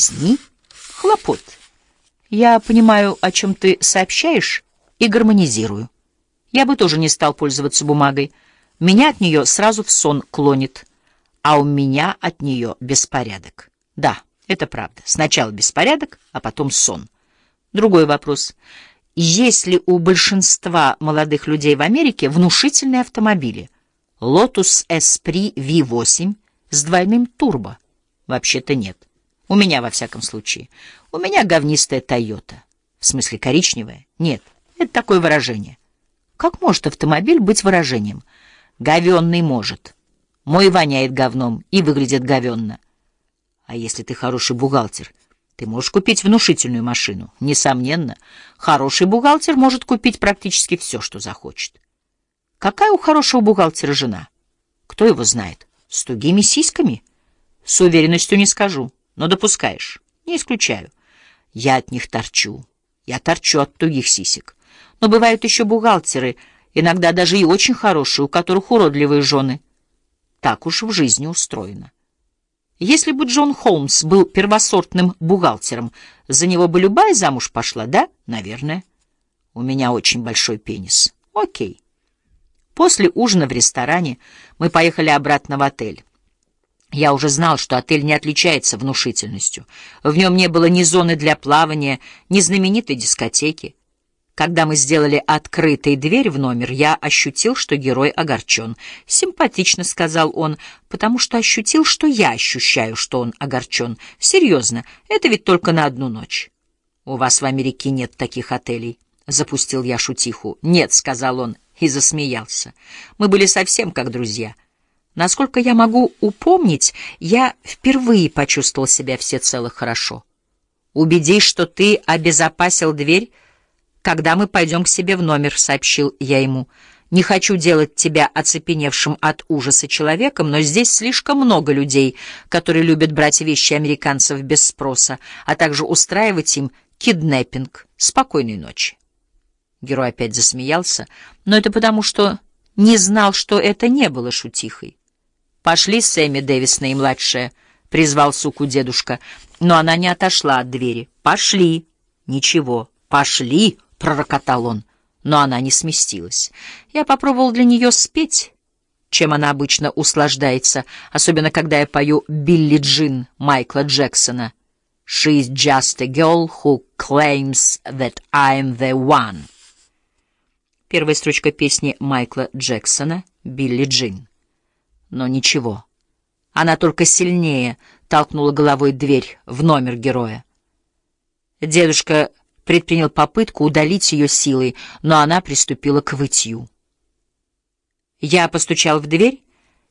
Возни? Хлопот. Я понимаю, о чем ты сообщаешь, и гармонизирую. Я бы тоже не стал пользоваться бумагой. Меня от нее сразу в сон клонит, а у меня от нее беспорядок. Да, это правда. Сначала беспорядок, а потом сон. Другой вопрос. Есть ли у большинства молодых людей в Америке внушительные автомобили? Lotus Esprit V8 с двойным турбо? Вообще-то нет. У меня, во всяком случае. У меня говнистая Тойота. В смысле, коричневая? Нет, это такое выражение. Как может автомобиль быть выражением? Говенный может. Мой воняет говном и выглядит говенно. А если ты хороший бухгалтер, ты можешь купить внушительную машину. Несомненно, хороший бухгалтер может купить практически все, что захочет. Какая у хорошего бухгалтера жена? Кто его знает? С тугими сиськами? С уверенностью не скажу, но допускаешь. Не исключаю. Я от них торчу. Я торчу от тугих сисек. Но бывают еще бухгалтеры, иногда даже и очень хорошие, у которых уродливые жены. Так уж в жизни устроено. Если бы Джон Холмс был первосортным бухгалтером, за него бы любая замуж пошла, да? Наверное. У меня очень большой пенис. Окей. После ужина в ресторане мы поехали обратно в отель. Я уже знал, что отель не отличается внушительностью. В нем не было ни зоны для плавания, ни знаменитой дискотеки. Когда мы сделали открытой дверь в номер, я ощутил, что герой огорчен. «Симпатично», — сказал он, — «потому что ощутил, что я ощущаю, что он огорчен. Серьезно, это ведь только на одну ночь». «У вас в Америке нет таких отелей», — запустил я шутиху. «Нет», — сказал он и засмеялся. «Мы были совсем как друзья». Насколько я могу упомнить, я впервые почувствовал себя всецело хорошо. Убедись, что ты обезопасил дверь, когда мы пойдем к себе в номер, — сообщил я ему. Не хочу делать тебя оцепеневшим от ужаса человеком, но здесь слишком много людей, которые любят брать вещи американцев без спроса, а также устраивать им киднеппинг. Спокойной ночи. Герой опять засмеялся, но это потому, что не знал, что это не было шутихой. «Пошли, Сэмми Дэвис, наимладшая», — призвал суку дедушка, но она не отошла от двери. «Пошли». «Ничего, пошли», — пророкотал он, но она не сместилась. Я попробовал для нее спеть, чем она обычно услаждается, особенно когда я пою «Билли Джин» Майкла Джексона. «She's just a girl who claims that I'm the one». Первая строчка песни Майкла Джексона «Билли Джин» но ничего. Она только сильнее толкнула головой дверь в номер героя. Дедушка предпринял попытку удалить ее силой, но она приступила к вытью. Я постучал в дверь,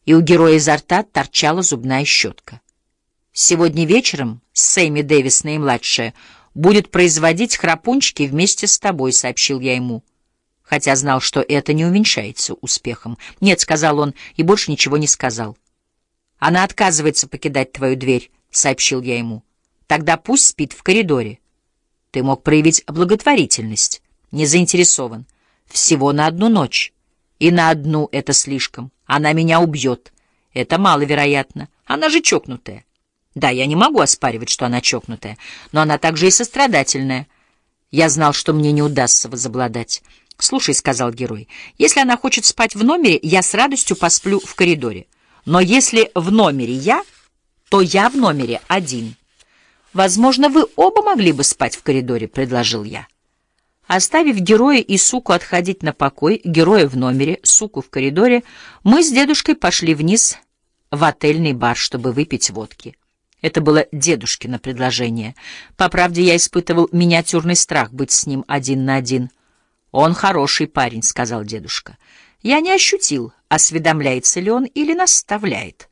и у героя изо рта торчала зубная щетка. Сегодня вечером Сэмми Дэвис, наимладшая, будет производить храпунчики вместе с тобой, — сообщил я ему хотя знал, что это не увенчается успехом. «Нет», — сказал он, и больше ничего не сказал. «Она отказывается покидать твою дверь», — сообщил я ему. «Тогда пусть спит в коридоре». Ты мог проявить благотворительность. Не заинтересован. Всего на одну ночь. И на одну это слишком. Она меня убьет. Это маловероятно. Она же чокнутая. Да, я не могу оспаривать, что она чокнутая, но она также и сострадательная. Я знал, что мне не удастся возобладать. «Слушай», — сказал герой, — «если она хочет спать в номере, я с радостью посплю в коридоре. Но если в номере я, то я в номере один». «Возможно, вы оба могли бы спать в коридоре», — предложил я. Оставив героя и суку отходить на покой, героя в номере, суку в коридоре, мы с дедушкой пошли вниз в отельный бар, чтобы выпить водки. Это было дедушкино предложение. По правде, я испытывал миниатюрный страх быть с ним один на один — «Он хороший парень», — сказал дедушка. Я не ощутил, осведомляется ли он или наставляет.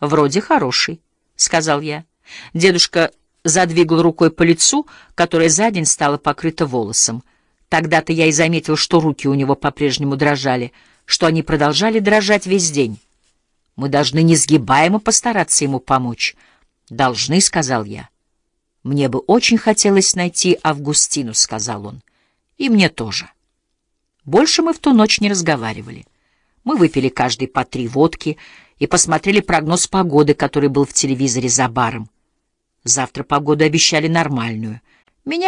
«Вроде хороший», — сказал я. Дедушка задвигал рукой по лицу, которое за день стало покрыто волосом. Тогда-то я и заметил, что руки у него по-прежнему дрожали, что они продолжали дрожать весь день. Мы должны несгибаемо постараться ему помочь. «Должны», — сказал я. «Мне бы очень хотелось найти Августину», — сказал он. «И мне тоже». Больше мы в ту ночь не разговаривали. Мы выпили каждый по три водки и посмотрели прогноз погоды, который был в телевизоре за баром. Завтра погоду обещали нормальную. Меня